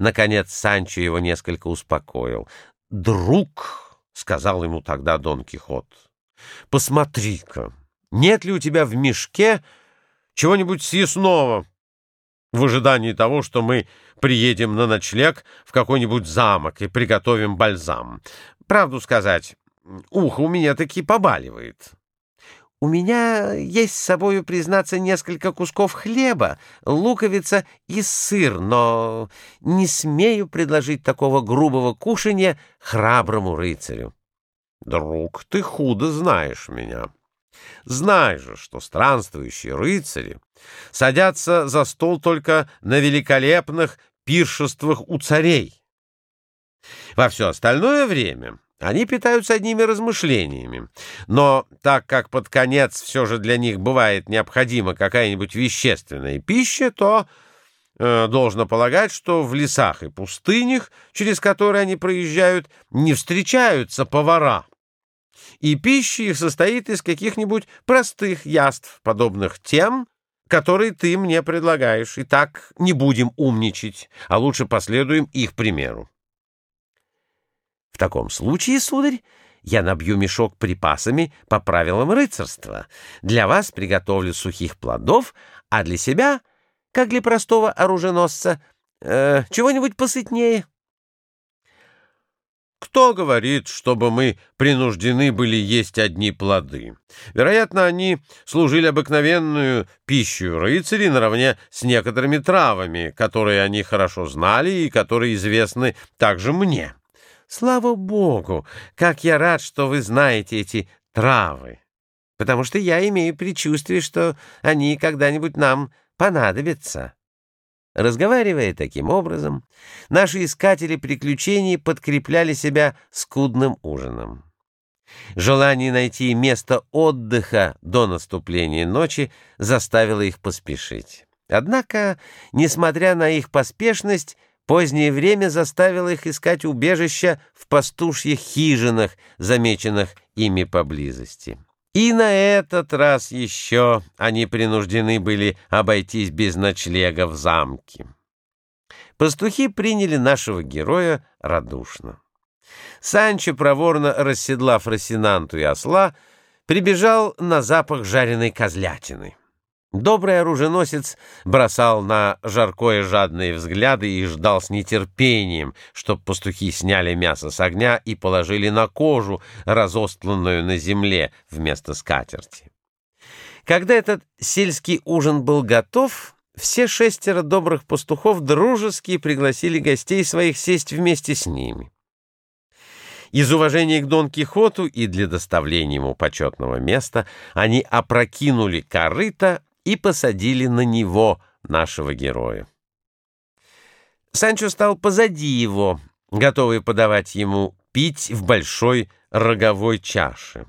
Наконец Санчо его несколько успокоил. «Друг», — сказал ему тогда Дон Кихот, — «посмотри-ка, нет ли у тебя в мешке чего-нибудь съестного в ожидании того, что мы приедем на ночлег в какой-нибудь замок и приготовим бальзам? Правду сказать, ухо у меня таки побаливает». У меня есть с собою, признаться, несколько кусков хлеба, луковица и сыр, но не смею предложить такого грубого кушанья храброму рыцарю. Друг, ты худо знаешь меня. Знай же, что странствующие рыцари садятся за стол только на великолепных пиршествах у царей. Во все остальное время они питаются одними размышлениями, но так как под конец все же для них бывает необходима какая-нибудь вещественная пища, то э, должно полагать, что в лесах и пустынях, через которые они проезжают, не встречаются повара, и пища их состоит из каких-нибудь простых яств, подобных тем, которые ты мне предлагаешь. И так не будем умничать, а лучше последуем их примеру. Таком случае, сударь, я набью мешок припасами по правилам рыцарства. Для вас приготовлю сухих плодов, а для себя, как для простого оруженосца, э, чего-нибудь посытнее. Кто говорит, чтобы мы принуждены были есть одни плоды? Вероятно, они служили обыкновенную пищу рыцарей наравне с некоторыми травами, которые они хорошо знали и которые известны также мне. Слава богу, как я рад, что вы знаете эти травы, потому что я имею предчувствие, что они когда-нибудь нам понадобятся. Разговаривая таким образом, наши искатели приключений подкрепляли себя скудным ужином. Желание найти место отдыха до наступления ночи заставило их поспешить. Однако, несмотря на их поспешность, Позднее время заставило их искать убежища в пастушьих хижинах, замеченных ими поблизости. И на этот раз еще они принуждены были обойтись без ночлега в замке. Пастухи приняли нашего героя радушно. Санчо, проворно расседлав Росинанту и осла, прибежал на запах жареной козлятины. Добрый оруженосец бросал на жаркое жадные взгляды и ждал с нетерпением, чтоб пастухи сняли мясо с огня и положили на кожу, разостланную на земле вместо скатерти. Когда этот сельский ужин был готов, все шестеро добрых пастухов дружески пригласили гостей своих сесть вместе с ними. Из уважения к Дон Кихоту и для доставления ему почетного места они опрокинули корыто, и посадили на него нашего героя. Санчо стал позади его, готовый подавать ему пить в большой роговой чаше.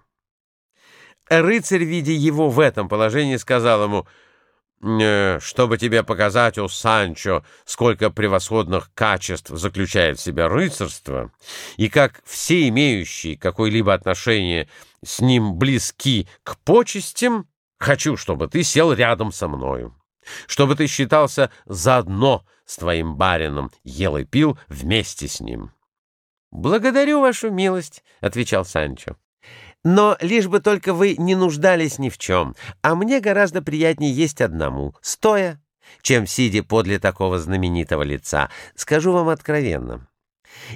Рыцарь, видя его в этом положении, сказал ему, «Э, «Чтобы тебе показать, о Санчо, сколько превосходных качеств заключает в себя рыцарство, и как все имеющие какое-либо отношение с ним близки к почестям, Хочу, чтобы ты сел рядом со мною, чтобы ты считался заодно с твоим барином, ел и пил вместе с ним. — Благодарю вашу милость, — отвечал Санчо. — Но лишь бы только вы не нуждались ни в чем, а мне гораздо приятнее есть одному, стоя, чем сидя подле такого знаменитого лица. Скажу вам откровенно.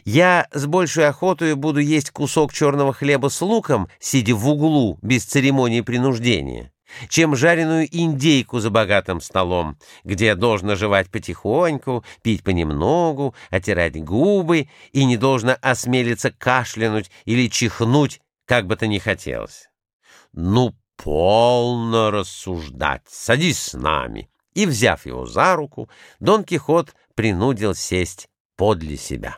Я с большей охотой буду есть кусок черного хлеба с луком, сидя в углу, без церемонии принуждения чем жареную индейку за богатым столом, где должно жевать потихоньку, пить понемногу, отирать губы и не должно осмелиться кашлянуть или чихнуть, как бы то ни хотелось. Ну, полно рассуждать, садись с нами. И, взяв его за руку, Дон Кихот принудил сесть подле себя.